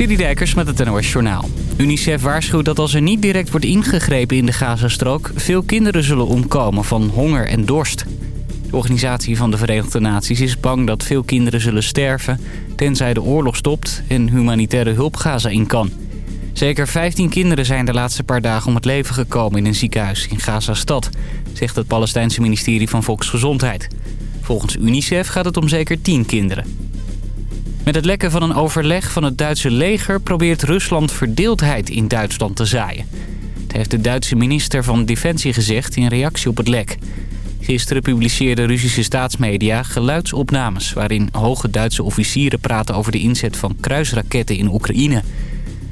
Dijkers met het NOS Journaal. UNICEF waarschuwt dat als er niet direct wordt ingegrepen in de Gazastrook... veel kinderen zullen omkomen van honger en dorst. De organisatie van de Verenigde Naties is bang dat veel kinderen zullen sterven... tenzij de oorlog stopt en humanitaire hulp Gaza in kan. Zeker 15 kinderen zijn de laatste paar dagen om het leven gekomen in een ziekenhuis in Gaza-stad... zegt het Palestijnse ministerie van Volksgezondheid. Volgens UNICEF gaat het om zeker 10 kinderen. Met het lekken van een overleg van het Duitse leger... probeert Rusland verdeeldheid in Duitsland te zaaien. Het heeft de Duitse minister van Defensie gezegd in reactie op het lek. Gisteren publiceerden Russische staatsmedia geluidsopnames... waarin hoge Duitse officieren praten over de inzet van kruisraketten in Oekraïne.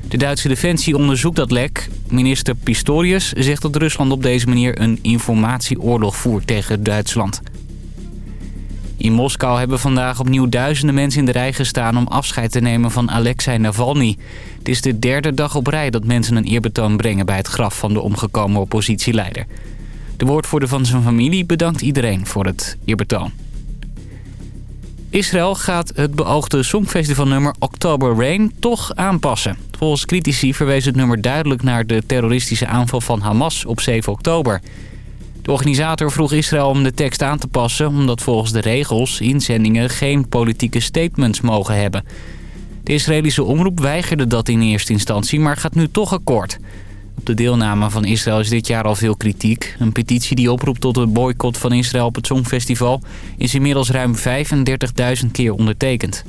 De Duitse Defensie onderzoekt dat lek. Minister Pistorius zegt dat Rusland op deze manier een informatieoorlog voert tegen Duitsland. In Moskou hebben vandaag opnieuw duizenden mensen in de rij gestaan... om afscheid te nemen van Alexei Navalny. Het is de derde dag op rij dat mensen een eerbetoon brengen... bij het graf van de omgekomen oppositieleider. De woordvoerder van zijn familie bedankt iedereen voor het eerbetoon. Israël gaat het beoogde songfestivalnummer October Rain toch aanpassen. Volgens critici verwees het nummer duidelijk naar de terroristische aanval van Hamas op 7 oktober... De organisator vroeg Israël om de tekst aan te passen... omdat volgens de regels inzendingen geen politieke statements mogen hebben. De Israëlische omroep weigerde dat in eerste instantie, maar gaat nu toch akkoord. Op de deelname van Israël is dit jaar al veel kritiek. Een petitie die oproept tot een boycott van Israël op het Songfestival... is inmiddels ruim 35.000 keer ondertekend.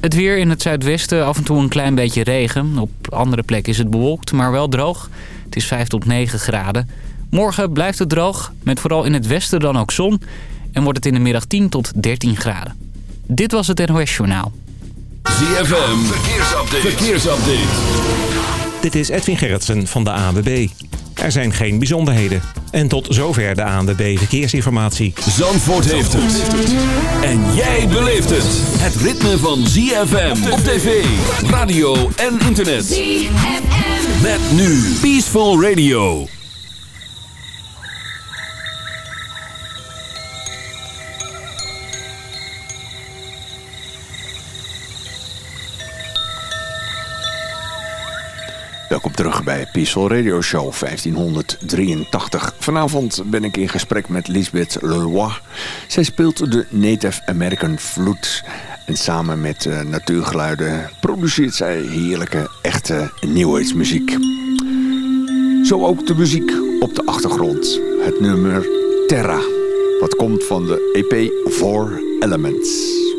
Het weer in het zuidwesten af en toe een klein beetje regen. Op andere plekken is het bewolkt, maar wel droog. Het is 5 tot 9 graden. Morgen blijft het droog, met vooral in het westen dan ook zon. En wordt het in de middag 10 tot 13 graden. Dit was het NOS Journaal. ZFM, verkeersupdate. verkeersupdate. Dit is Edwin Gerritsen van de ANWB. Er zijn geen bijzonderheden. En tot zover de ANWB Verkeersinformatie. Zandvoort heeft het. En jij beleeft het. Het ritme van ZFM op tv, radio en internet. ZFM. Met nu Peaceful Radio. Welkom terug bij Peaceful Radio Show 1583. Vanavond ben ik in gesprek met Lisbeth Leroy. Zij speelt de Native American Flute. En samen met uh, natuurgeluiden produceert zij heerlijke, echte New muziek. Zo ook de muziek op de achtergrond. Het nummer Terra. Wat komt van de EP Four Elements.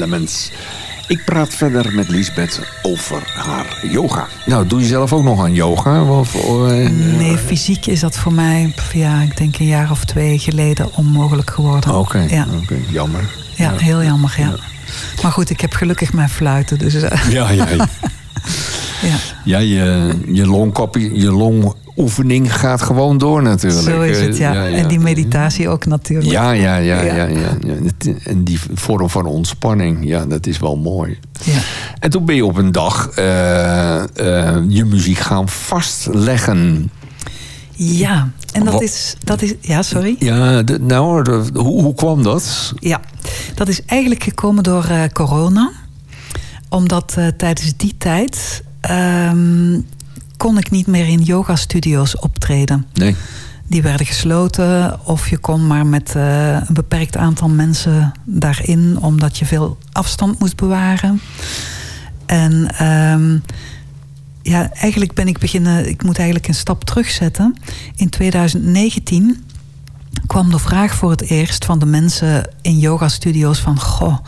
Elements. Ik praat verder met Lisbeth over haar yoga. Nou, doe je zelf ook nog aan yoga? Of, uh, nee, fysiek is dat voor mij, ja, ik denk een jaar of twee geleden onmogelijk geworden. Oké, ja. jammer. Ja, heel jammer, ja. Maar goed, ik heb gelukkig mijn fluiten, dus... Uh. Ja, ja, ja. ja. ja, je, je, longkopie, je long oefening gaat gewoon door natuurlijk. Zo is het, ja. En die meditatie ook natuurlijk. Ja, ja, ja. ja. ja, En die vorm van ontspanning, ja, dat is wel mooi. Ja. En toen ben je op een dag uh, uh, je muziek gaan vastleggen. Ja, en dat is, dat is... Ja, sorry? Ja, de, nou, hoe, hoe kwam dat? Ja, dat is eigenlijk gekomen door uh, corona. Omdat tijdens die tijd... Um, kon ik niet meer in yoga-studio's optreden. Nee. Die werden gesloten of je kon maar met uh, een beperkt aantal mensen daarin, omdat je veel afstand moest bewaren. En um, ja, eigenlijk ben ik beginnen, ik moet eigenlijk een stap terugzetten. In 2019 kwam de vraag voor het eerst van de mensen in yoga-studio's van... Goh,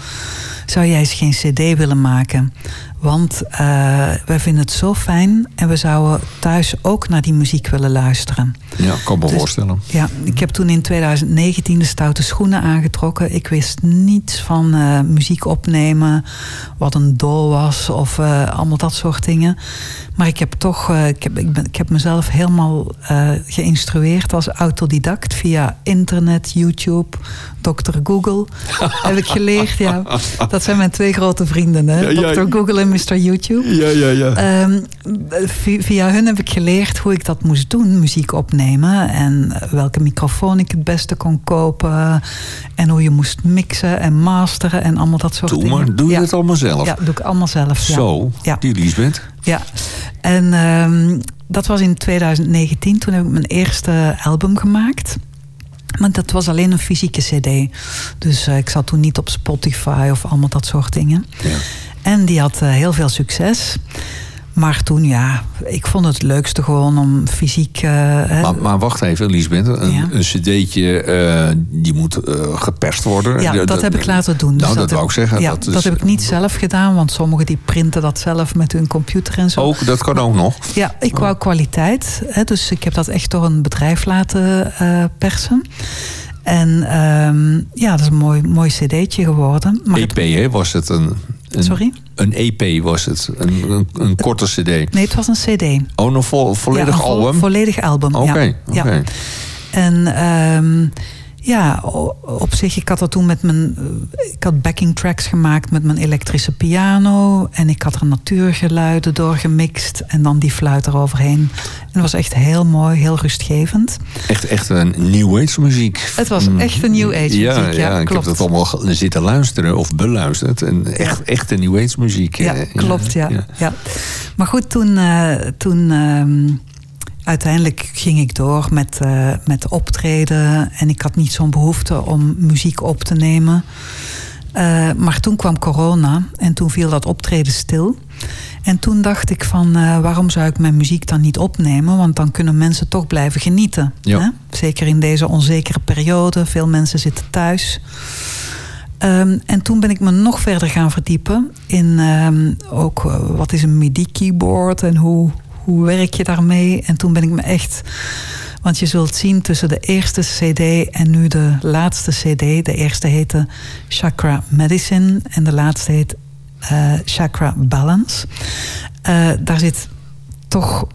zou jij eens geen cd willen maken? Want uh, wij vinden het zo fijn en we zouden thuis ook naar die muziek willen luisteren. Ja, kan me dus, voorstellen. Ja, ik heb toen in 2019 de stoute schoenen aangetrokken. Ik wist niets van uh, muziek opnemen, wat een doel was of uh, allemaal dat soort dingen. Maar ik heb toch, ik, heb, ik, ben, ik heb mezelf helemaal geïnstrueerd als autodidact via internet, YouTube, Dr. Google. heb ik geleerd, ja. Dat zijn mijn twee grote vrienden, hè? Ja, Dr. Google en Mr. YouTube. Ja, ja, ja. Um, via hun heb ik geleerd hoe ik dat moest doen, muziek opnemen. En welke microfoon ik het beste kon kopen. En hoe je moest mixen en masteren en allemaal dat soort doe dingen. Maar, doe je het allemaal zelf? Ja, doe ik allemaal zelf. Zo, ja. die Liesbeth. Ja, en um, dat was in 2019. Toen heb ik mijn eerste album gemaakt. Maar dat was alleen een fysieke cd. Dus uh, ik zat toen niet op Spotify of allemaal dat soort dingen. Ja. En die had uh, heel veel succes. Maar toen, ja, ik vond het leukste gewoon om fysiek... Uh, maar, maar, wacht even, Liesbeth. Een, ja. een cd'tje, uh, die moet uh, geperst worden. Ja, dat, dat heb ik laten doen. Dus nou, dat, dat wou ik zeggen. Ja, dat, is, dat heb ik niet zelf gedaan. Want sommigen die printen dat zelf met hun computer en zo. Ook, dat kan ook nog. Ja, ik wou kwaliteit. Hè, dus ik heb dat echt door een bedrijf laten persen. En um, ja, dat is een mooi, mooi cd'tje geworden. Maar EP, het... Was het een... Een, Sorry? Een EP was het. Een, een, een korte cd. Nee, het was een cd. Oh, een vo volledig ja, een album? volledig album, Oké, okay, ja. Okay. ja. En um, ja, op zich, ik had dat toen met mijn... Ik had backing tracks gemaakt met mijn elektrische piano. En ik had er natuurgeluiden door gemixt. En dan die fluit eroverheen. En het was echt heel mooi, heel rustgevend. Echt, echt een New Age muziek. Het was echt een New Age muziek, ja, ja ik klopt. heb dat allemaal zitten luisteren of beluisterd. En echt, echt een New Age muziek. Ja, klopt, ja. ja. Maar goed, toen... Uh, toen uh, uiteindelijk ging ik door met, uh, met optreden. En ik had niet zo'n behoefte om muziek op te nemen. Uh, maar toen kwam corona en toen viel dat optreden stil. En toen dacht ik van uh, waarom zou ik mijn muziek dan niet opnemen? Want dan kunnen mensen toch blijven genieten. Ja. Hè? Zeker in deze onzekere periode. Veel mensen zitten thuis. Um, en toen ben ik me nog verder gaan verdiepen in um, ook uh, wat is een MIDI-keyboard en hoe, hoe werk je daarmee? En toen ben ik me echt... Want je zult zien tussen de eerste cd en nu de laatste cd. De eerste heette Chakra Medicine en de laatste heet uh, Chakra Balance. Uh, daar zit toch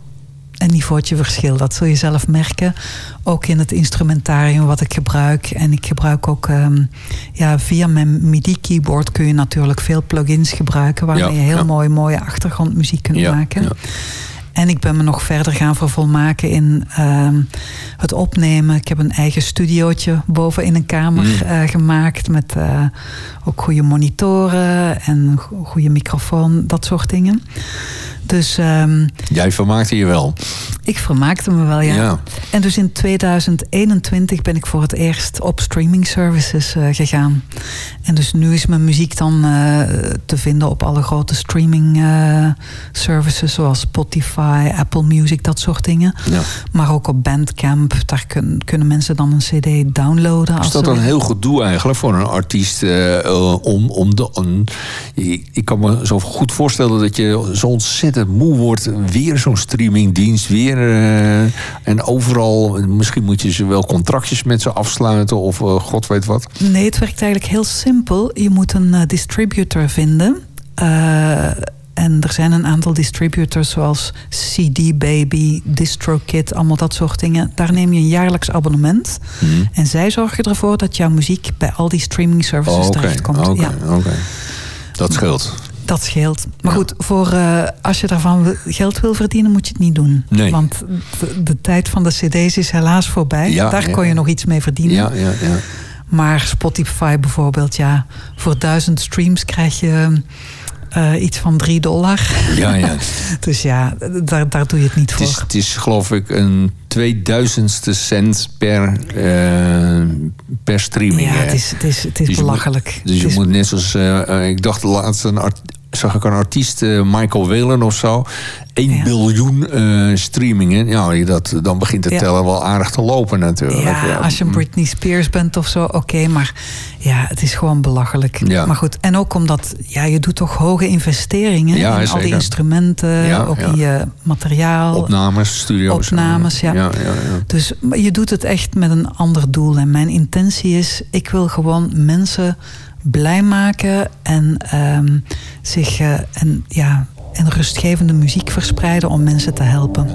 een niveautje verschil. Dat zul je zelf merken. Ook in het instrumentarium wat ik gebruik. En ik gebruik ook... Um, ja, via mijn MIDI-keyboard kun je natuurlijk veel plugins gebruiken... waarmee ja, je heel ja. mooi, mooie achtergrondmuziek kunt Ja, maken. En ik ben me nog verder gaan vervolmaken in uh, het opnemen. Ik heb een eigen studiootje boven in een kamer Mm. uh, gemaakt. Met uh, ook goede monitoren en goede microfoon, dat soort dingen. Dus, um, Jij vermaakte je wel. Ik vermaakte me wel, ja. ja. En dus in 2021 ben ik voor het eerst op streaming services uh, gegaan. En dus nu is mijn muziek dan uh, te vinden op alle grote streaming uh, services... zoals Spotify, Apple Music, dat soort dingen. Ja. Maar ook op Bandcamp, daar kun, kunnen mensen dan een cd downloaden. Is dat een heel goed doel eigenlijk voor een artiest? om, om de, om, ik kan me zo goed voorstellen dat je zo ontzettend moe wordt. Weer zo'n streamingdienst, weer uh, en overal, misschien moet je ze wel contractjes met ze afsluiten of uh, god weet wat. Nee, het werkt eigenlijk heel simpel. Je moet een uh, distributor vinden. en er zijn een aantal distributors zoals CD Baby, DistroKid, allemaal dat soort dingen. Daar neem je een jaarlijks abonnement. Mm. En zij zorgen ervoor dat jouw muziek bij al die streaming services oh, okay. terechtkomt. Oké, ja. oké. Dat scheelt. Dat scheelt. Maar ja. goed, voor, uh, als je daarvan geld wil verdienen, moet je het niet doen. Nee. Want de, de tijd van de cd's is helaas voorbij. Ja, Daar ja. kon je nog iets mee verdienen. Ja, ja, ja. Maar Spotify bijvoorbeeld, ja, voor duizend streams krijg je uh, iets van 3 dollar. Ja, ja. dus ja, daar, daar doe je het niet voor. Het is, het is geloof ik een 2000ste cent per, uh, per streaming. Ja, het is, het is, het is dus belachelijk. Je moet, dus je is... moet net zoals, uh, ik dacht laatst een art, zag ik een artiest, uh, Michael Whalen of zo. 1 ja. biljoen uh, streamingen. Ja, dat, dan begint het Ja. tellen wel aardig te lopen natuurlijk. Ja, als je een Britney Spears bent of zo, oké. maar ja, het is gewoon belachelijk. Ja. Maar goed, en ook omdat ja, je doet toch hoge investeringen Ja, in al die instrumenten, ook in je materiaal. Opnames, studio's. Opnames, ja. ja, ja, ja. Dus je doet het echt met een ander doel. En mijn intentie is, ik wil gewoon mensen blij maken en um, zich uh, en, ja, en rustgevende muziek verspreiden om mensen te helpen.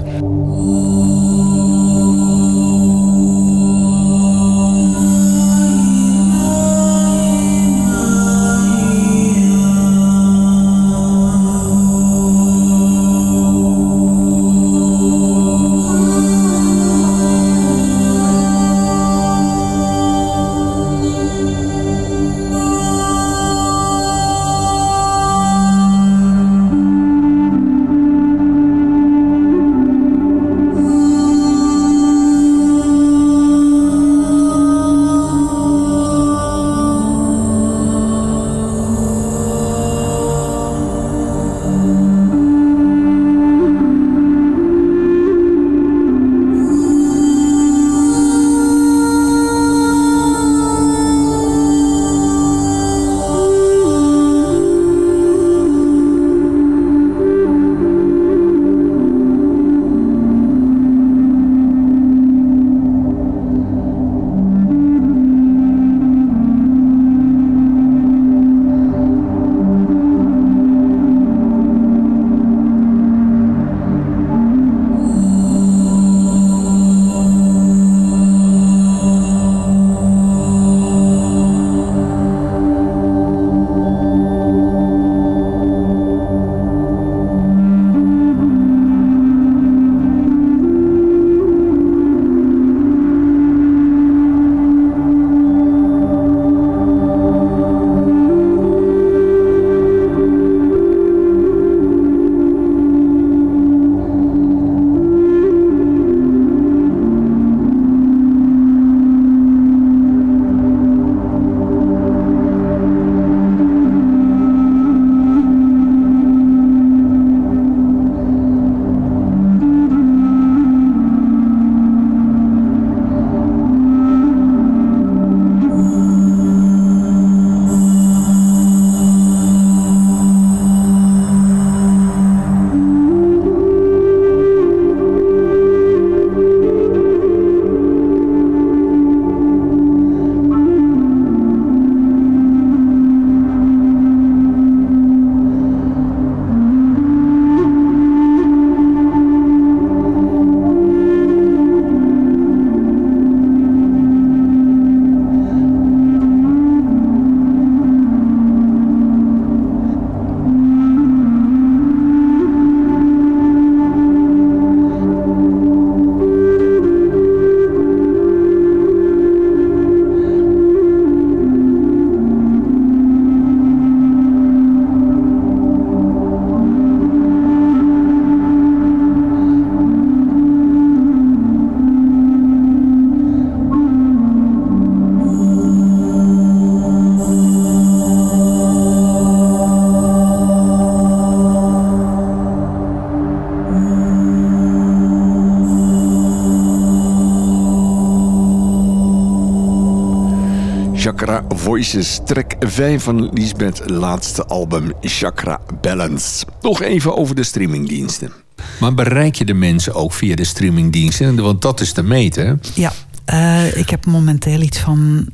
Voices, track 5 van Lisbeth laatste album Chakra Balance. Nog even over de streamingdiensten. Maar bereik je de mensen ook via de streamingdiensten? Want dat is te meten. Ja, uh, ik heb momenteel iets van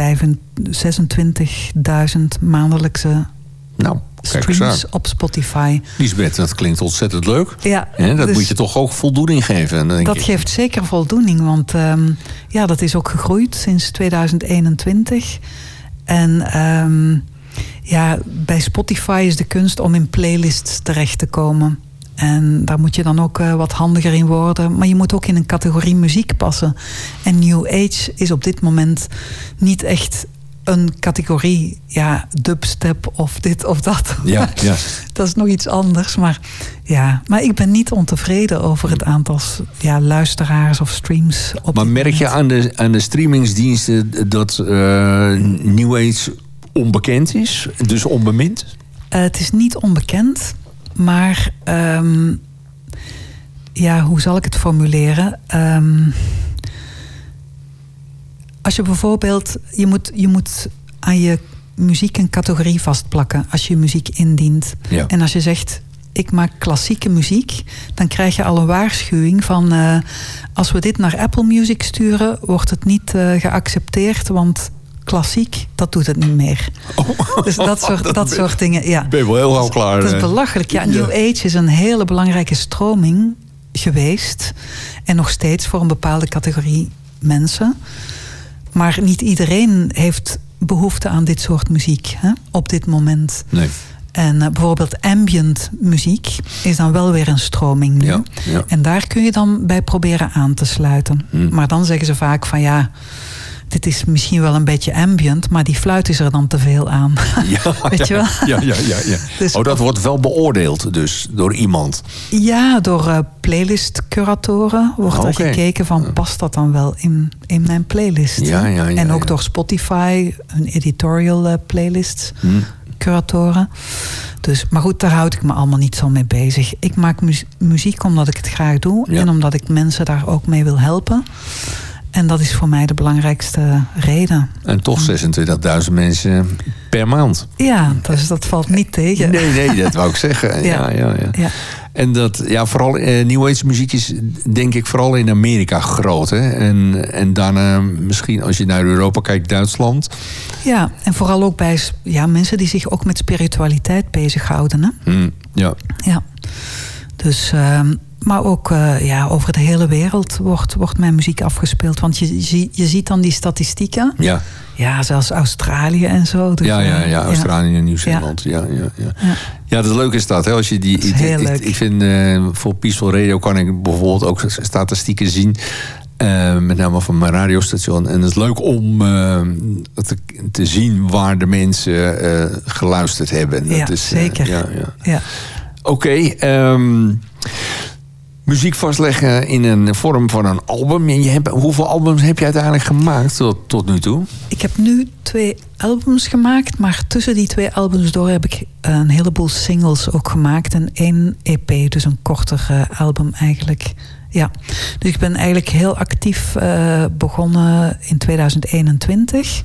26.000 maandelijkse nou, streams op Spotify. Lisbeth, dat klinkt ontzettend leuk. Ja, dat dus moet je toch ook voldoening geven. Denk dat geeft zeker voldoening, want um, ja, dat is ook gegroeid sinds 2021. En um, ja, bij Spotify is de kunst om in playlists terecht te komen. En daar moet je dan ook uh, wat handiger in worden. Maar je moet ook in een categorie muziek passen. En New Age is op dit moment niet echt een categorie, ja, dubstep of dit of dat. Ja, ja. dat is nog iets anders. Maar, ja. maar ik ben niet ontevreden over het aantal ja, luisteraars of streams. Op maar merk je aan de, aan de streamingsdiensten dat uh, New Age onbekend is? Dus onbemind? Uh, het is niet onbekend, maar um, ja, hoe zal ik het formuleren? Um, als je bijvoorbeeld, je moet, je moet aan je muziek een categorie vastplakken als je muziek indient. Ja. En als je zegt, ik maak klassieke muziek, dan krijg je al een waarschuwing van uh, als we dit naar Apple Music sturen, wordt het niet uh, geaccepteerd, want klassiek, dat doet het niet meer. Oh. Dus dat soort, dat, dat soort dingen. Ja. Ben je wel heel gauw klaar. Dat is belachelijk. Ja, New Age is een hele belangrijke stroming geweest. En nog steeds voor een bepaalde categorie mensen. Maar niet iedereen heeft behoefte aan dit soort muziek hè, op dit moment. Nee. En uh, bijvoorbeeld ambient muziek is dan wel weer een stroming nu. Ja, ja. En daar kun je dan bij proberen aan te sluiten. Hmm. Maar dan zeggen ze vaak van ja, dit is misschien wel een beetje ambient, maar die fluit is er dan te veel aan. Ja, Weet je wel? Ja, ja, ja. ja. Dus oh, dat wordt wel beoordeeld dus door iemand. Ja, door uh, playlist-curatoren wordt er gekeken van past dat dan wel in, in mijn playlist. Ja, ja, ja, en ook door Spotify, hun editorial uh, playlists, Hm. curatoren. Dus, maar goed, daar houd ik me allemaal niet zo mee bezig. Ik maak mu- muziek omdat ik het graag doe Ja. en omdat ik mensen daar ook mee wil helpen. En dat is voor mij de belangrijkste reden. En toch 26.000 mensen per maand. Ja, dus dat valt niet tegen. Nee, nee, dat wou ik zeggen. Ja, ja, ja. Ja. En dat, ja, vooral eh, New Age muziek is denk ik vooral in Amerika groot. Hè? En, en daarna misschien als je naar Europa kijkt, Duitsland. Ja, en vooral ook bij ja, mensen die zich ook met spiritualiteit bezighouden. Hè? Hm, ja. Ja. Dus, ehm, maar ook eh, ja, over de hele wereld wordt, wordt mijn muziek afgespeeld. Want je, je, je ziet dan die statistieken. Ja. Ja, zelfs Australië en zo. Dus, Ja, ja, eh, ja, Australië en Nieuw-Zeeland. Ja. Ja, ja, Ja. ja, dat leuke is dat. Hè? Als je die, ik, heel ik- leuk. ik vind eh, voor Peaceful Radio kan ik bijvoorbeeld ook statistieken zien. met name van mijn radiostation. En het is leuk om te, te zien waar de mensen geluisterd hebben. Dat Ja, is, zeker. ja, ja. Ja. Oké, ehm, muziek vastleggen in een vorm van een album. En je hebt, hoeveel albums heb je uiteindelijk gemaakt tot, tot nu toe? Ik heb nu twee albums gemaakt, maar tussen die twee albums door heb ik een heleboel singles ook gemaakt. En één EP, dus een korter eh, album eigenlijk. Ja, dus ik ben eigenlijk heel actief eh, begonnen in 2021.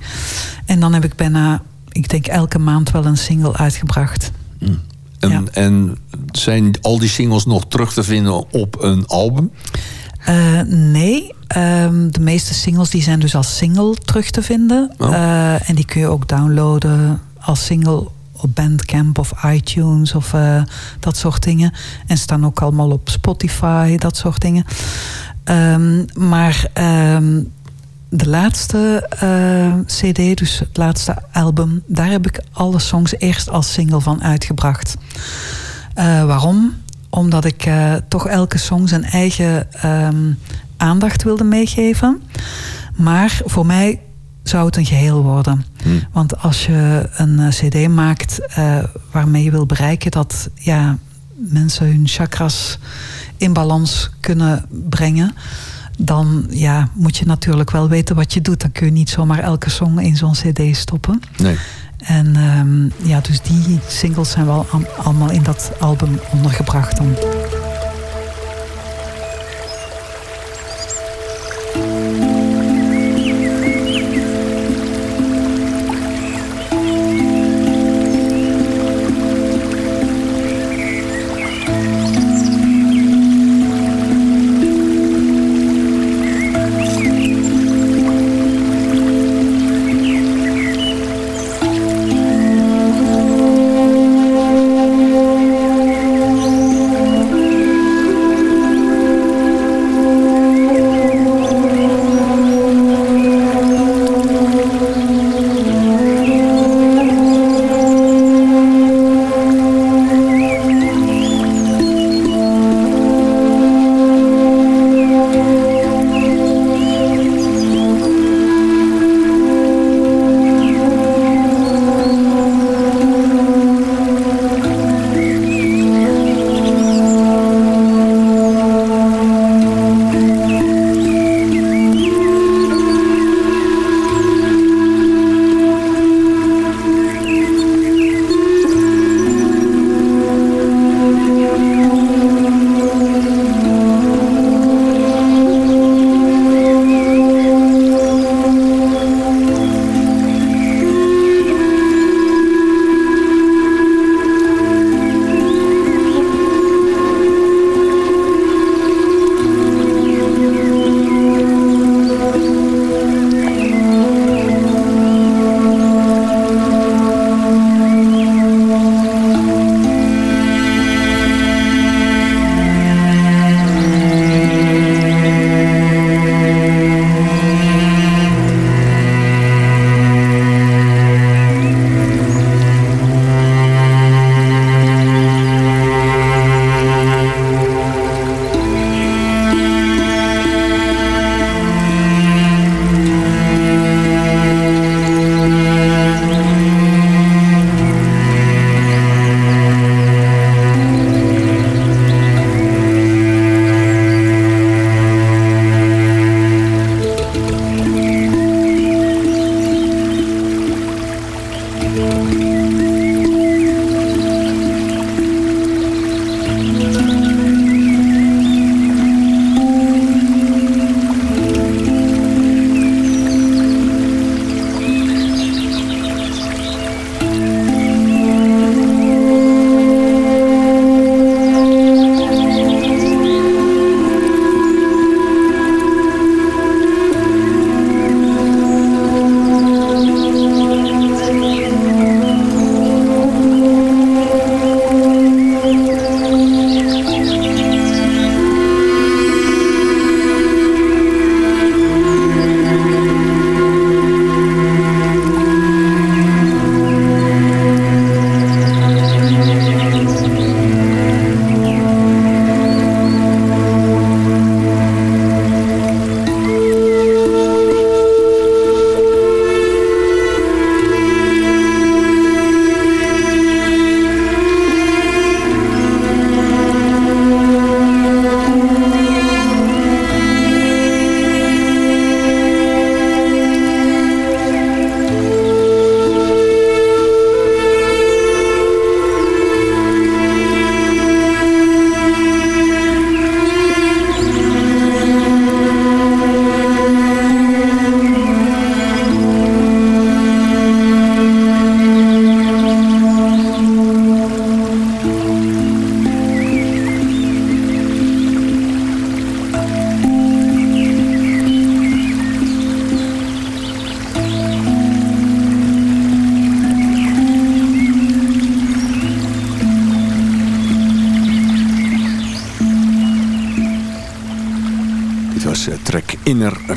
En dan heb ik bijna, ik denk elke maand wel een single uitgebracht. En, Ja. en zijn al die singles nog terug te vinden op een album? Eh, nee, ehm, de meeste singles die zijn dus als single terug te vinden. Oh. Eh, en die kun je ook downloaden als single op Bandcamp of iTunes of eh, dat soort dingen. En staan ook allemaal op Spotify, dat soort dingen. Ehm, maar ehm, de laatste eh, CD, dus het laatste album, daar heb ik alle songs eerst als single van uitgebracht. Eh, waarom? Omdat ik eh, toch elke song zijn eigen ehm, aandacht wilde meegeven. Maar voor mij zou het een geheel worden. Hm. Want als je een CD maakt waarmee je wil bereiken dat ja, mensen hun chakras in balans kunnen brengen. Dan ja, moet je natuurlijk wel weten wat je doet. Dan kun je niet zomaar elke song in zo'n CD stoppen. Nee. En ehm, ja, dus die singles zijn wel allemaal in dat album ondergebracht dan.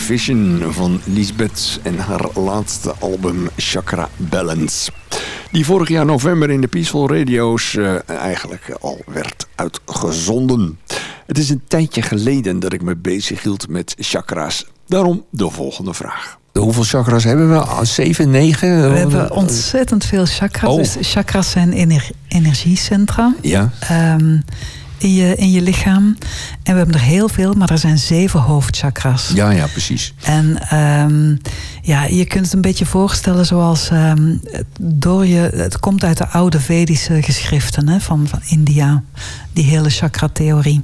Vision van Lisbeth en haar laatste album Chakra Balance. Die vorig jaar november in de Peaceful Radio's uh, eigenlijk al werd uitgezonden. Het is een tijdje geleden dat ik me bezig hield met chakra's. Daarom de volgende vraag. Hoeveel chakras hebben we? Ah, zeven, negen? We hebben ontzettend veel chakras. Oh. Dus chakras zijn ener energiecentra. Ja. Um, in je, in je lichaam. En we hebben er heel veel, maar er zijn zeven hoofdchakras. Ja, ja, precies. En um, ja, je kunt het een beetje voorstellen zoals um, door je. Het komt uit de oude Vedische geschriften hè, van, van India, die hele chakra-theorie.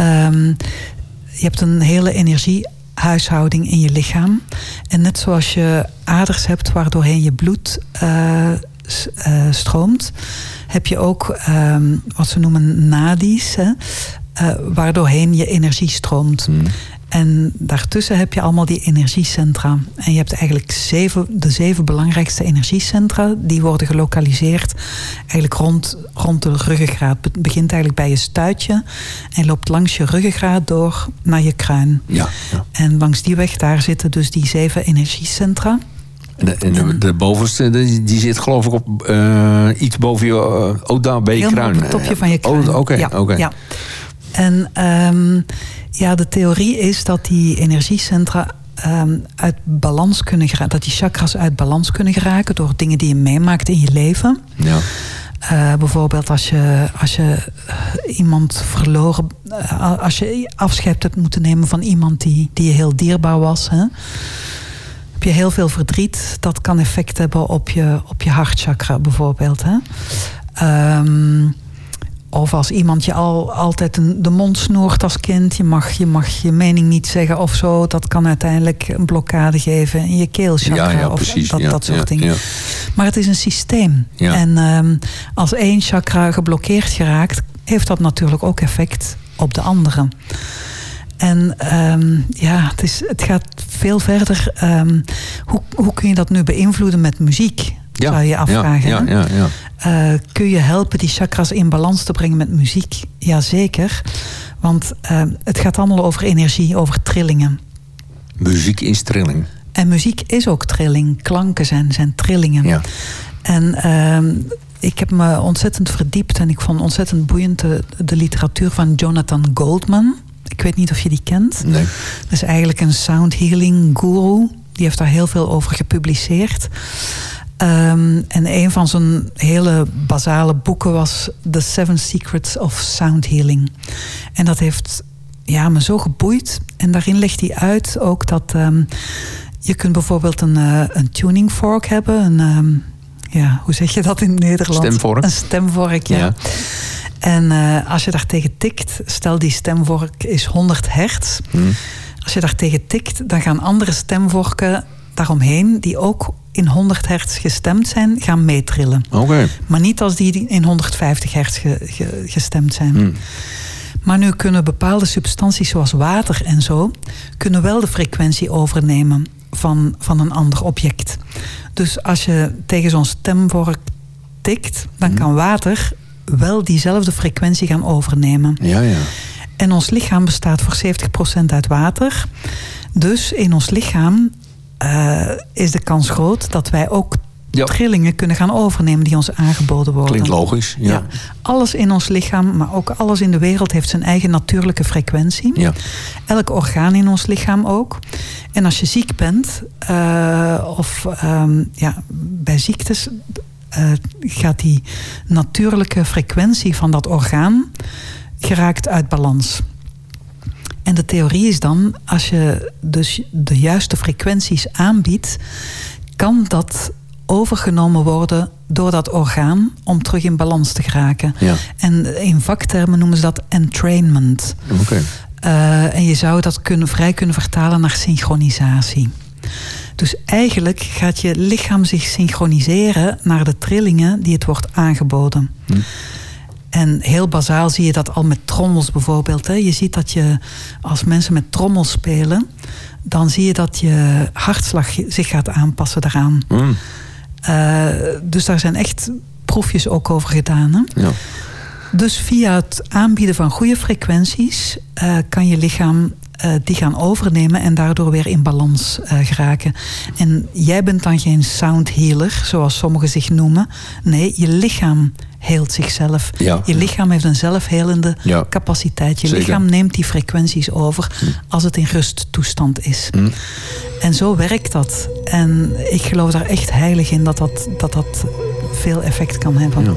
Um, je hebt een hele energiehuishouding in je lichaam. En net zoals je aders hebt waardoorheen je bloed uh, uh, stroomt heb je ook um, wat ze noemen nadis, hè, uh, waardoorheen je energie stroomt. Hmm. En daartussen heb je allemaal die energiecentra. En je hebt eigenlijk zeven, de zeven belangrijkste energiecentra. Die worden gelokaliseerd eigenlijk rond, rond de ruggengraat. Het begint eigenlijk bij je stuitje. En loopt langs je ruggengraat door naar je kruin. Ja, ja. En langs die weg daar zitten dus die zeven energiecentra. De, de, de bovenste, die, die, zit geloof ik op uh, iets boven je, uh, daar bij je kruin. op het topje van je kruin. Oh, oké, okay, ja, oké. Okay. Ja. En um, ja, de theorie is dat die energiecentra um, uit balans kunnen geraken. Dat die chakras uit balans kunnen geraken door dingen die je meemaakt in je leven. Ja. Uh, bijvoorbeeld als je, als je iemand verloren, als je afscheid hebt moeten nemen van iemand die, die je heel dierbaar was. Hè? Heb je heel veel verdriet. Dat kan effect hebben op je, op je hartchakra bijvoorbeeld. Hè? Um, of als iemand je al altijd een, de mond snoert als kind, je mag, je mag je mening niet zeggen of zo, dat kan uiteindelijk een blokkade geven in je keelchakra. Ja, ja, of. Dat, ja, dat soort dingen. Maar het is een systeem. En um, als één chakra geblokkeerd geraakt, heeft dat natuurlijk ook effect op de andere. En um, ja, het, is, het gaat veel verder. Um, hoe, hoe kun je dat nu beïnvloeden met muziek? Ja, zou je afvragen. Ja, ja, ja, uh, kun je helpen die chakras in balans te brengen met muziek? Jazeker. Want uh, het gaat allemaal over energie, over trillingen. Muziek is trilling. En muziek is ook trilling. Klanken zijn, zijn trillingen. Ja. En uh, ik heb me ontzettend verdiept en ik vond ontzettend boeiend de, de literatuur van Jonathan Goldman. Ik weet niet of je die kent. Nee. Dat is eigenlijk een sound healing guru. Die heeft daar heel veel over gepubliceerd. Um, en een van zijn hele basale boeken was The Seven Secrets of Sound Healing. En dat heeft ja, me zo geboeid. En daarin legt hij uit ook dat um, je kunt bijvoorbeeld een, uh, een tuning fork hebben. Een, um, ja, hoe zeg je dat in het Nederlands? Stemvork. Een stemvork, ja. ja. En uh, als je daar tegen tikt, stel die stemvork is 100 hertz. Hmm. Als je daar tegen tikt, dan gaan andere stemvorken daaromheen, die ook in 100 hertz gestemd zijn, gaan meetrillen. Okay. Maar niet als die in 150 hertz ge, ge, gestemd zijn. Hmm. Maar nu kunnen bepaalde substanties zoals water en zo... kunnen wel de frequentie overnemen van, van een ander object. Dus als je tegen zo'n stemvork tikt... dan Hmm. kan water wel diezelfde frequentie gaan overnemen. Ja, ja. En ons lichaam bestaat voor 70% uit water. Dus in ons lichaam uh, is de kans groot dat wij ook ja. trillingen kunnen gaan overnemen die ons aangeboden worden. Klinkt logisch, ja. ja. Alles in ons lichaam, maar ook alles in de wereld heeft zijn eigen natuurlijke frequentie. Ja. Elk orgaan in ons lichaam ook. En als je ziek bent, uh, of um, ja, bij ziektes, uh, gaat die natuurlijke frequentie van dat orgaan geraakt uit balans. En de theorie is dan, als je dus de juiste frequenties aanbiedt, kan dat overgenomen worden door dat orgaan om terug in balans te geraken. Ja. En in vaktermen noemen ze dat entrainment. Okay. Uh, en je zou dat kunnen, vrij kunnen vertalen naar synchronisatie. Dus eigenlijk gaat je lichaam zich synchroniseren naar de trillingen die het wordt aangeboden. Hm. En heel bazaal zie je dat al met trommels bijvoorbeeld. Hè. Je ziet dat je als mensen met trommels spelen, dan zie je dat je hartslag zich gaat aanpassen daaraan. Mm. Uh, dus daar zijn echt proefjes ook over gedaan. Hè. Ja. Dus via het aanbieden van goede frequenties uh, kan je lichaam uh, die gaan overnemen en daardoor weer in balans uh, geraken. En jij bent dan geen sound healer, zoals sommigen zich noemen. Nee, je lichaam heelt zichzelf. Ja. Je lichaam heeft een zelfhelende Ja. capaciteit. Je Zeker. lichaam neemt die frequenties over als het in rusttoestand is. Hm. En zo werkt dat. En ik geloof daar echt heilig in dat dat, dat, dat veel effect kan hebben.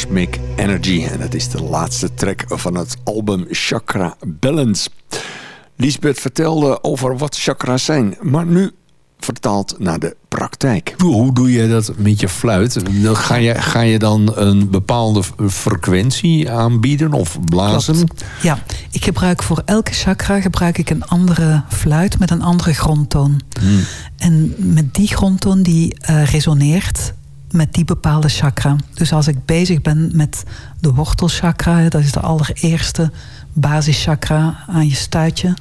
Cosmic Energy. En dat is de laatste track van het album Chakra Balance. Lisbeth vertelde over wat chakras zijn. Maar nu vertaald naar de praktijk. Hoe doe je dat met je fluit? Ga je, ga je dan een bepaalde frequentie aanbieden of blazen? Klopt. Ja, ik gebruik voor elke chakra gebruik ik een andere fluit met een andere grondtoon. Hmm. En met die grondtoon die uh, resoneert met die bepaalde chakra. Dus als ik bezig ben met de wortelchakra, dat is de allereerste basischakra aan je stuitje,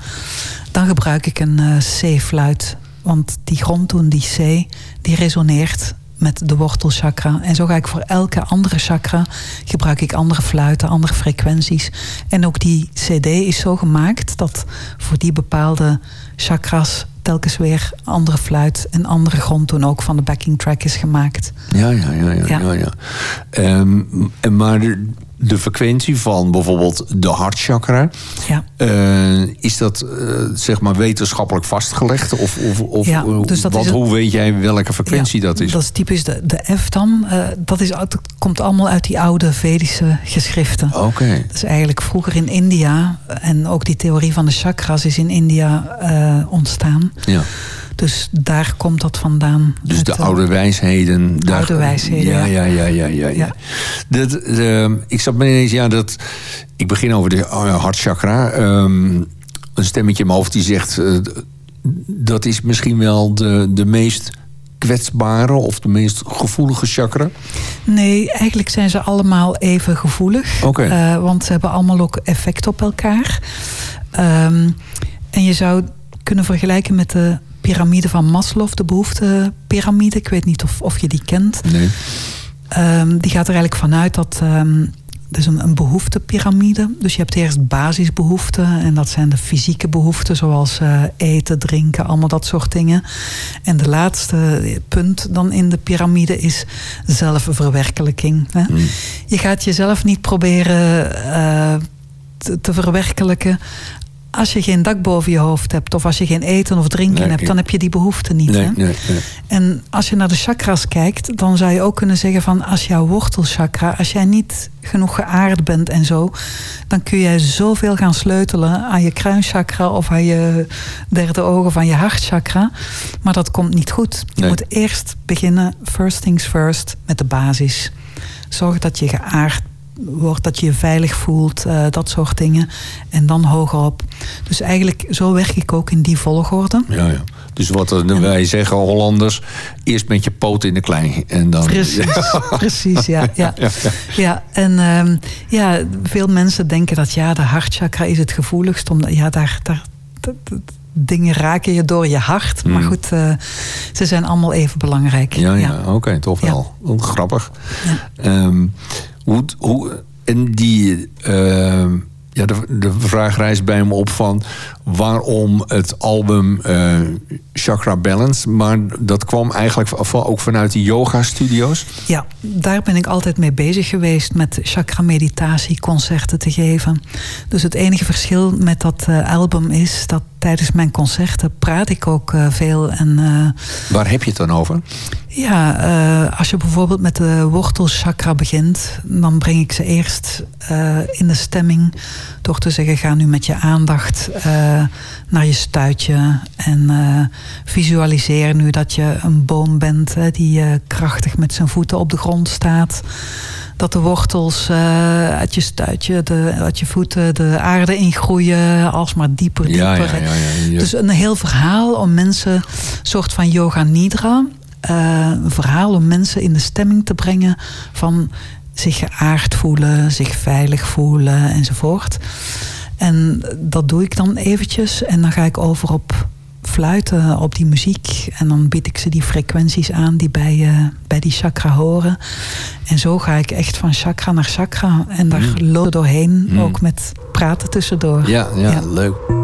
dan gebruik ik een uh, C-fluit. Want die grondtoon, die C, die resoneert met de wortelchakra. En zo ga ik voor elke andere chakra gebruik ik andere fluiten, andere frequenties. En ook die CD is zo gemaakt dat voor die bepaalde chakras telkens weer andere fluit en andere grondtoon ook van de backing track is gemaakt. Ja, ja, ja, ja. ja. ja, ehm, en maar de frequentie van bijvoorbeeld de hartchakra. Ja. Uh, is dat uh, zeg maar wetenschappelijk vastgelegd? Of, of, of ja, dus dat wat, is hoe weet jij welke frequentie ja, dat is? Dat is typisch de, de F dan. Uh, dat, is, dat komt allemaal uit die oude Vedische geschriften. Oké. Okay. Dat is eigenlijk vroeger in India. En ook die theorie van de chakras is in India ontstaan. Ja. Dus daar komt dat vandaan. Dus de oude wijsheden. De oude wijsheden, ja. Ja, ja, ja, ja, ja. Dat, de, ik zat me ineens, ja, dat... Ik begin over de oh hartchakra. Um, een stemmetje in mijn hoofd die zegt... Uh, dat is misschien wel de, de meest kwetsbare of de meest gevoelige chakra? Nee, eigenlijk zijn ze allemaal even gevoelig. Okay. Uh, want ze hebben allemaal ook effect op elkaar. Um, en je zou kunnen vergelijken met de piramide van Maslow, de behoeftepiramide. Ik weet niet of, of je die kent. Nee. Um, die gaat er eigenlijk vanuit dat... Um, is een, een behoeftepiramide. Dus je hebt eerst basisbehoeften. En dat zijn de fysieke behoeften. Zoals uh, eten, drinken, allemaal dat soort dingen. En de laatste punt dan in de piramide is zelfverwerkelijking. Hè? Mm. Je gaat jezelf niet proberen uh, te, te verwerkelijken als je geen dak boven je hoofd hebt, of als je geen eten of drinken Nee, hebt, dan heb je die behoefte niet. Nee, hè? nee. En als je naar de chakras kijkt, dan zou je ook kunnen zeggen van als jouw wortelchakra, als jij niet genoeg geaard bent en zo, dan kun jij zoveel gaan sleutelen aan je kruinchakra of aan je derde ogen van je hartchakra. Maar dat komt niet goed. Je moet eerst beginnen, first things first, met de basis. Zorg dat je geaard wordt, dat je je veilig voelt, eh, dat soort dingen. En dan hogerop. Dus eigenlijk, zo werk ik ook in die volgorde. Ja, ja. Dus wat wij zeggen Hollanders, eerst met je poot in de klei. En dan, Precies, precies, ja. ja. Ja, ja. ja en ehm, ja, veel mensen denken dat ja, de hartchakra is het gevoeligst. Omdat ja, daar, daar, dingen raken je door je hart. Maar Mm. goed, eh, ze zijn allemaal even belangrijk. Ja, ja, oké, toch Ja. wel. Grappig. Ehm, hoe, hoe, en die, ehm, ja, de, de vraag rijst bij hem op van waarom het album eh, Chakra Balance. Maar dat kwam eigenlijk ook vanuit die yoga studio's. Ja, daar ben ik altijd mee bezig geweest met chakra meditatie concerten te geven. Dus het enige verschil met dat eh, album is dat tijdens mijn concerten praat ik ook eh, veel en Waar heb je het dan over? Ja, als je bijvoorbeeld met de wortelchakra begint, dan breng ik ze eerst in de stemming door te zeggen: ga nu met je aandacht eh, naar je stuitje en eh, visualiseer nu dat je een boom bent hè, die eh, krachtig met zijn voeten op de grond staat. Dat de wortels uit je stuitje, de, uit je voeten de aarde ingroeien, alsmaar dieper, dieper. Ja, ja, ja, ja, ja. Dus een heel verhaal om mensen, een soort van yoga nidra. een verhaal om mensen in de stemming te brengen van zich geaard voelen, zich veilig voelen enzovoort. En dat doe ik dan eventjes en dan ga ik over op fluiten, op die muziek. En dan bied ik ze die frequenties aan die bij, eh, bij die chakra horen. En zo ga ik echt van chakra naar chakra. En daar lopen doorheen, Mm. ook met praten tussendoor. Ja, ja, Ja. leuk.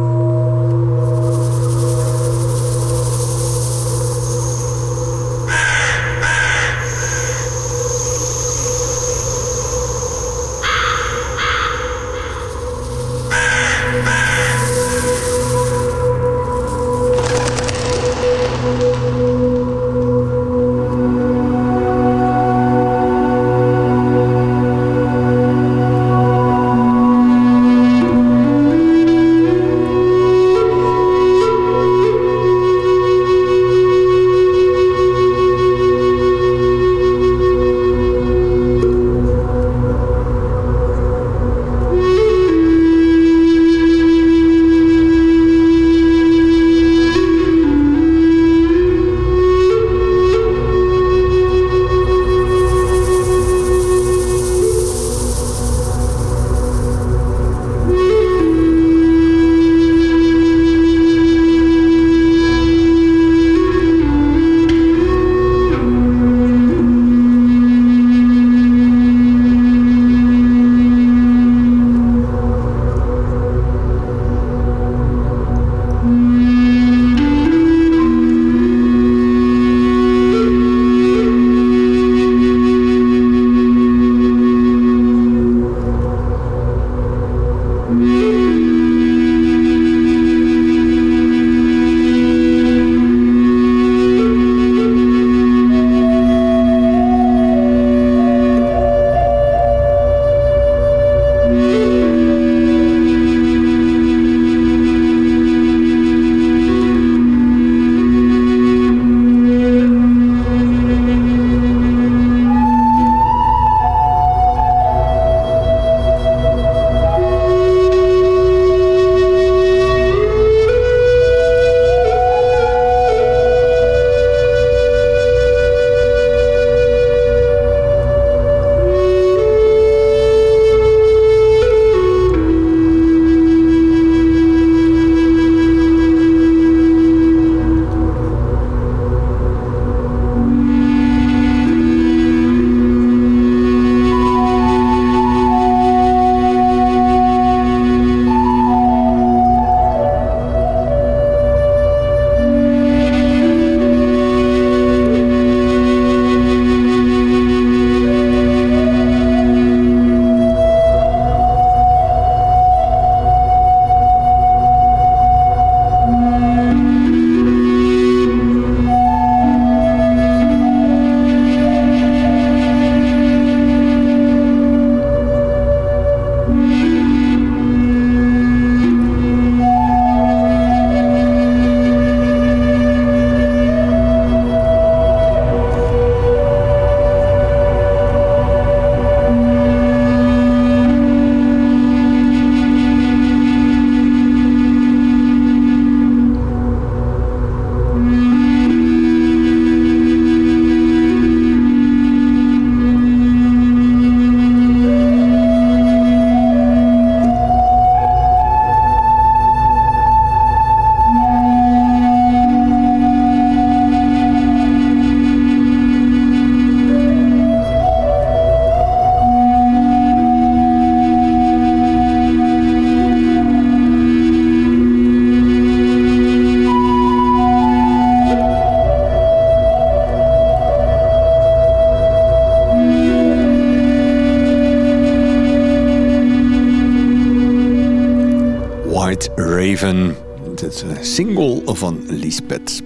Van Lisbeth.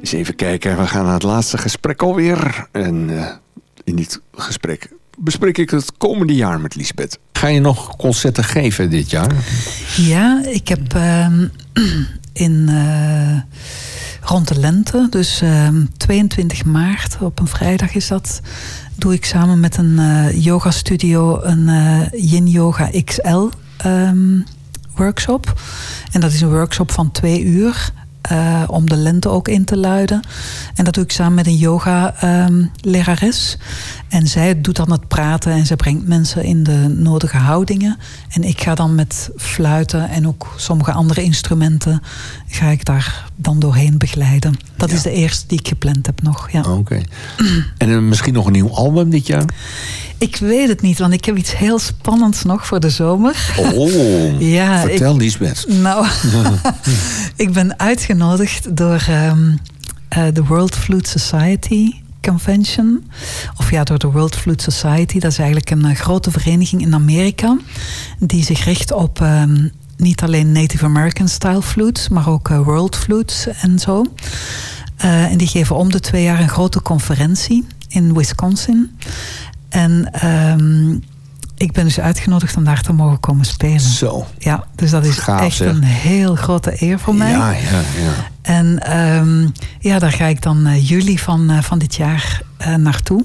Eens even kijken, we gaan naar het laatste gesprek alweer. En uh, in dit gesprek bespreek ik het komende jaar met Lisbeth. Ga je nog concerten geven dit jaar? Ja, ik heb uh, in... Uh, rond de lente, dus 22 maart, op een vrijdag is dat, doe ik samen met een uh, yoga studio een Yin Yoga XL um, workshop. En dat is een workshop van twee uur. Uh, om de lente ook in te luiden. En dat doe ik samen met een yoga-lerares. Um, en zij doet dan het praten en zij brengt mensen in de nodige houdingen. En ik ga dan met fluiten en ook sommige andere instrumenten... ga ik daar dan doorheen begeleiden. Dat Ja. is de eerste die ik gepland heb nog. Ja. Oké. En uh, misschien nog een nieuw album dit jaar? Ik weet het niet, want ik heb iets heel spannends nog voor de zomer. Oh, Ja, vertel Lisbeth. Nou, ik ben uitgenodigd door ehm, eh, de World Flute Society Convention. Of ja, door de World Flute Society. Dat is eigenlijk een eh, grote vereniging in Amerika. Die zich richt op ehm, niet alleen Native American style flutes, maar ook eh, world flutes en zo. Eh, en die geven om de twee jaar een grote conferentie in Wisconsin. En ehm, ik ben dus uitgenodigd om daar te mogen komen spelen. Zo. Ja, dus dat is Gaaf, echt zeg. een heel grote eer voor mij. Ja, ja, ja. En ehm, ja, daar ga ik dan eh, juli van, eh, van dit jaar eh, naartoe.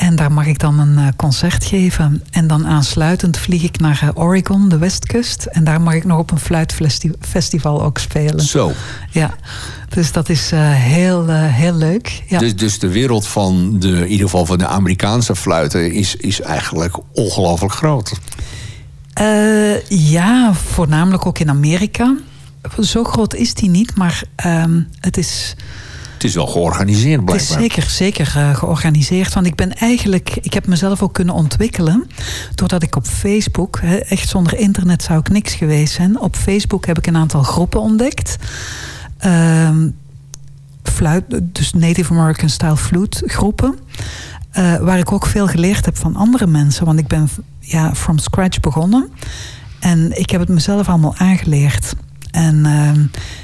En daar mag ik dan een eh, concert geven. En dan aansluitend vlieg ik naar eh, Oregon, de westkust. En daar mag ik nog op een fluitfestival ook spelen. Zo. Ja, dus dat is eh, heel, heel leuk. Ja. Dus, dus de wereld van de, in ieder geval van de Amerikaanse fluiten is, is eigenlijk ongelooflijk groot. Ja, voornamelijk ook in Amerika. Zo groot is die niet, maar ehm, het is... Het is wel georganiseerd Het is blijkbaar. zeker, zeker georganiseerd. Want ik ben eigenlijk, ik heb mezelf ook kunnen ontwikkelen. Doordat ik op Facebook, echt zonder internet zou ik niks geweest zijn. Op Facebook heb ik een aantal groepen ontdekt. Ehm, fluit, dus Native American Style Flute groepen. Eh, waar ik ook veel geleerd heb van andere mensen. Want ik ben ja, from scratch begonnen. En ik heb het mezelf allemaal aangeleerd. En ehm,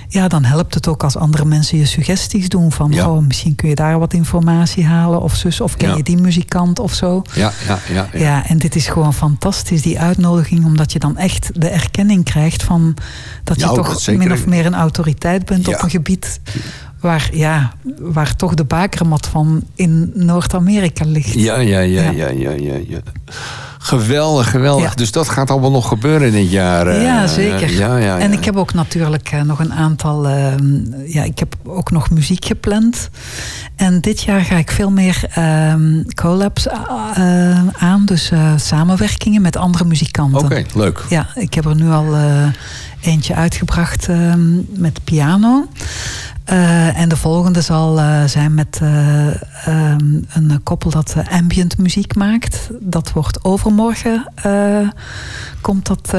ja, dan helpt het ook als andere mensen je suggesties doen. Van, Ja. oh, misschien kun je daar wat informatie halen. Of zus, of ken Ja. je die muzikant of zo. Ja, ja, ja. ja. Ja, en dit is gewoon fantastisch, die uitnodiging. Omdat je dan echt de erkenning krijgt van... dat je toch min of meer een autoriteit bent op een gebied... Waar, ja, waar toch de bakermat van in Noord-Amerika ligt. Ja, ja, ja, Ja. ja, ja, ja. ja. Geweldig, geweldig. Ja. Dus dat gaat allemaal nog gebeuren dit jaar. eh, Ja, zeker. Ja, ja, En ik heb ook natuurlijk eh, nog een aantal... ehm, ja, ik heb ook nog muziek gepland. En dit jaar ga ik veel meer ehm, collabs eh, aan. Dus eh, samenwerkingen met andere muzikanten. Oké, leuk. Ja, ik heb er nu al eh, eentje uitgebracht ehm, met piano. Eh, en de volgende zal eh, zijn met eh, ehm, een koppel dat ambient muziek maakt. Dat wordt overmorgen komt dat,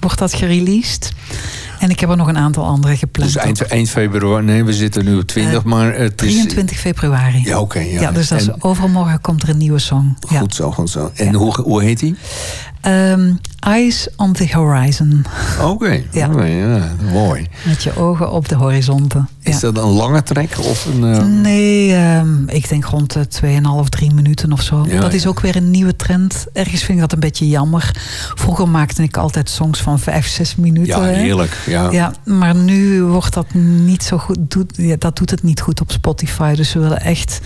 wordt dat gereleased. En ik heb er nog een aantal andere gepland. Dus eind, februari, nee, we zitten nu op 20, Eh, maar het is... 23 februari. Ja, oké. ja. Ja, dus dat is, En- overmorgen komt er een nieuwe song. Ja. Goed zo, goed zo. En Ja. hoe, hoe heet die? Ehm, Eyes on the Horizon. Oké, Ja. ja, mooi. Met je ogen op de horizonten. Is dat een lange trek of een... eh, Nee, ehm, ik denk rond de 2,5, 3 minuten of zo. Ja, dat is ook weer een nieuwe trend. Ergens vind ik dat een beetje jammer. Vroeger maakte ik altijd songs van 5, 6 minuten. Ja, heerlijk. Ja. Ja, maar nu wordt dat niet zo goed. Doet, ja, dat doet het niet goed op Spotify. Dus we willen echt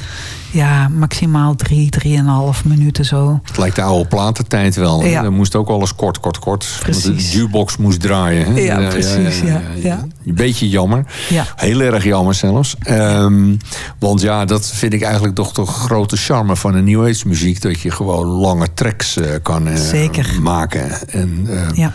ja, maximaal 3, 3,5 minuten zo. Het lijkt de oude platentijd wel. Ja. Dan moest ook alles kort, kort, kort. Precies. de jukebox moest draaien. Hè? Ja, precies, ja, ja. Een beetje jammer. Ja. Heel erg jammer zelfs. Ehm, want ja, dat vind ik eigenlijk toch de grote charme van een New Age muziek. Dat je gewoon lange tracks eh, kan eh, Zeker. maken. En, eh, Ja.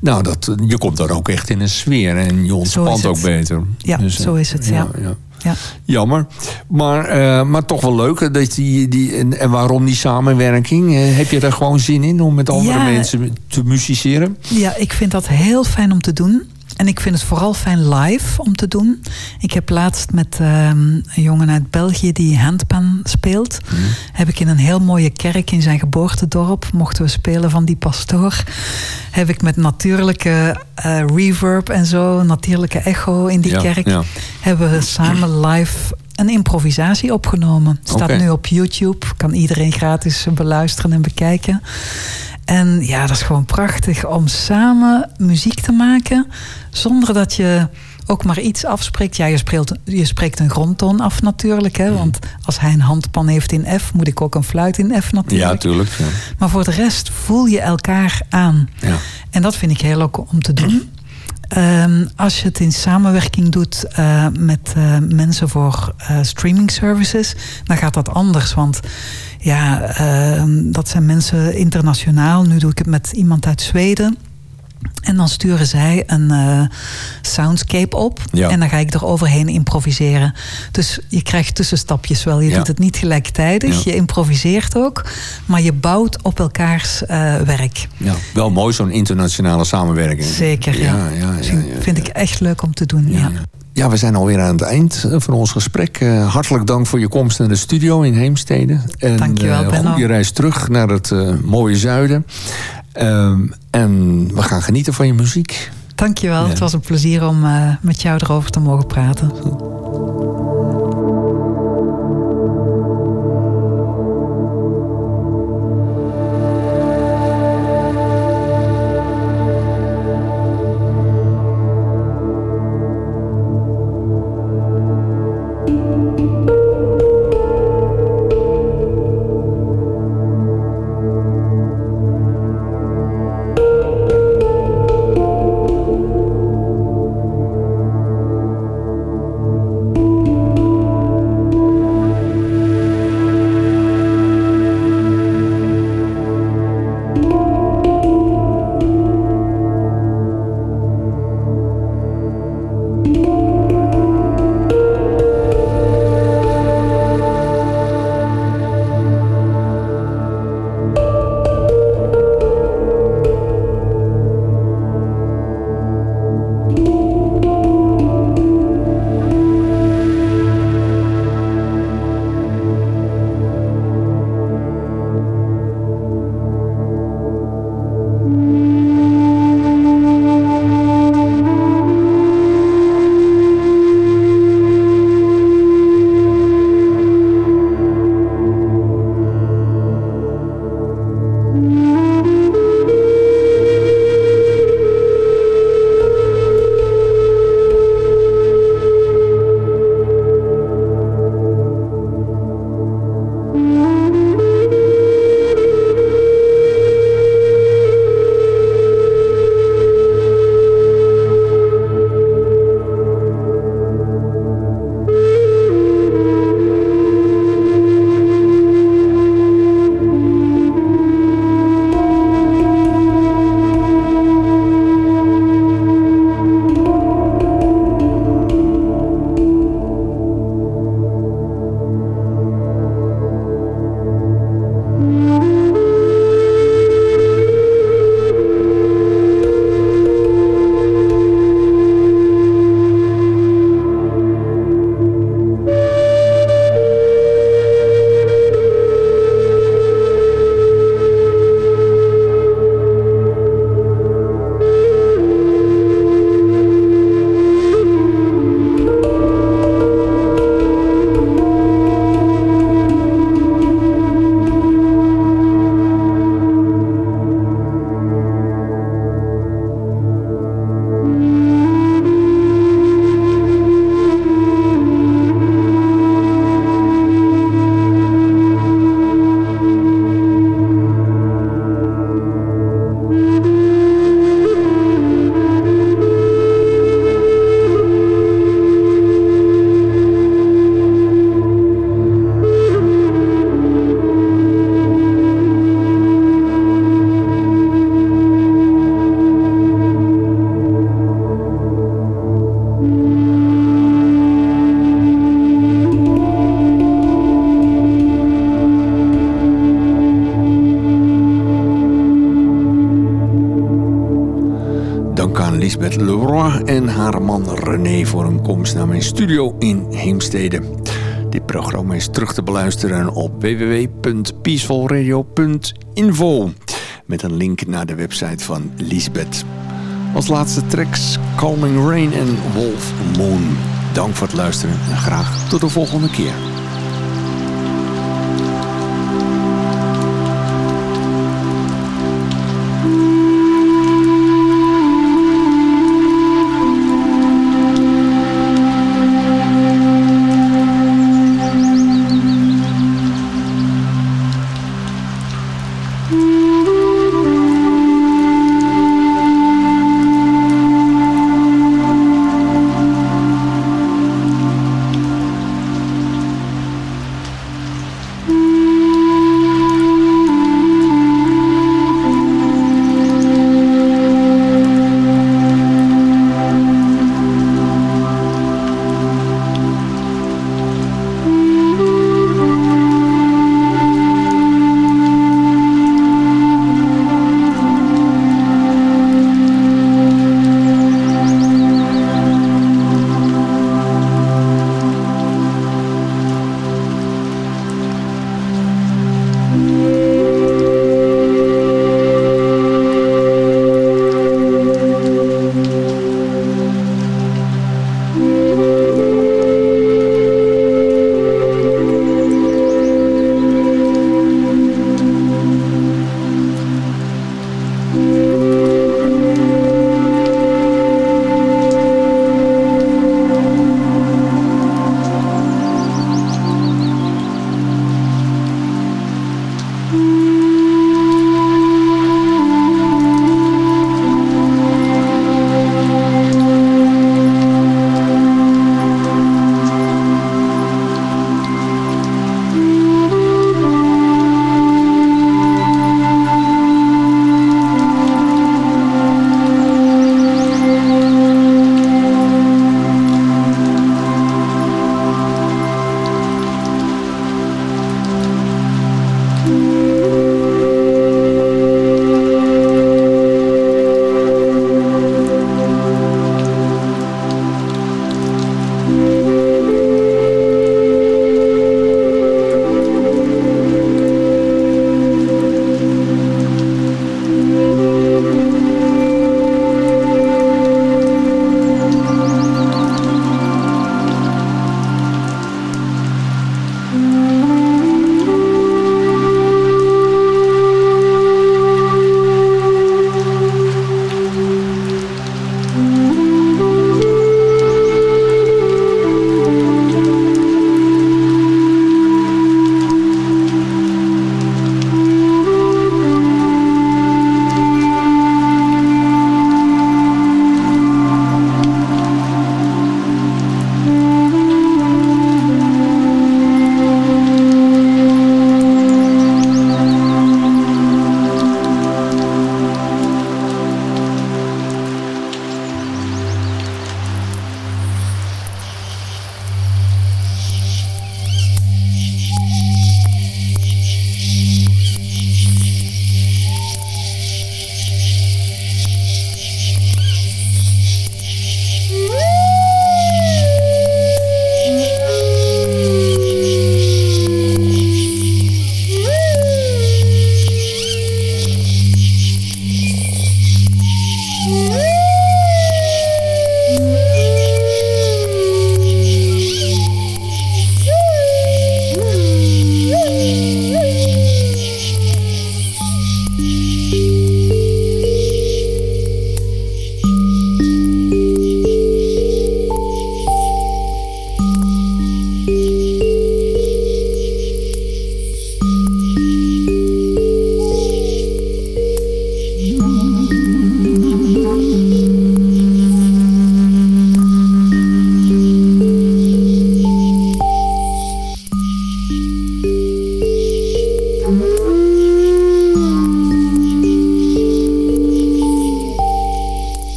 Nou, dat, je komt dan ook echt in een sfeer. En je ontspant ook beter. Ja, eh, zo is het, ja. ja. Ja. Jammer. Maar, eh, maar toch wel leuk. eh, Dat die, die, en, en waarom die samenwerking? Eh, heb je daar gewoon zin in om met andere Ja. mensen te musiceren? Ja, ik vind dat heel fijn om te doen. En ik vind het vooral fijn live om te doen. Ik heb laatst met ehm, een jongen uit België die handpan speelt. Mhm. Heb ik in een heel mooie kerk in zijn geboortedorp, mochten we spelen van die pastoor. Heb ik met natuurlijke eh, reverb en zo, natuurlijke echo in die Ja, kerk. ja. Hebben we samen live een improvisatie opgenomen. Staat nu op YouTube. Kan iedereen gratis beluisteren en bekijken. En ja, dat is gewoon prachtig om samen muziek te maken. Zonder dat je ook maar iets afspreekt. Ja, je, spreekt, je spreekt een grondtoon af natuurlijk. Hè? Want als hij een handpan heeft in F, moet ik ook een fluit in F natuurlijk. Ja, tuurlijk. Ja. Maar voor de rest voel je elkaar aan. Ja. En dat vind ik heel leuk om te doen. Ehm, als je het in samenwerking doet eh, met eh, mensen voor eh, streaming services, dan gaat dat anders. Want ja, ehm, dat zijn mensen internationaal. Nu doe ik het met iemand uit Zweden. En dan sturen zij een eh, soundscape op. Ja. En dan ga ik er overheen improviseren. Dus je krijgt tussenstapjes wel. Je Ja. doet het niet gelijktijdig. Ja. Je improviseert ook. Maar je bouwt op elkaars eh, werk. Ja, wel mooi zo'n internationale samenwerking. Zeker, ja. Ja, vind ik echt leuk om te doen. Ja. Ja, we zijn alweer aan het eind eh, van ons gesprek. Eh, hartelijk dank voor je komst naar de studio in Heemstede. En Dankjewel, eh, Benno. goede reis terug naar het mooie zuiden. Ehm, en we gaan genieten van je muziek. Dankjewel. Ja. Het was een plezier om met jou erover te mogen praten. En haar man René voor hun komst naar mijn studio in Heemstede. Dit programma is terug te beluisteren op www.peacefulradio.info met een link naar de website van Lisbeth. Als laatste tracks Calming Rain en Wolf Moon. Dank voor het luisteren en graag tot de volgende keer.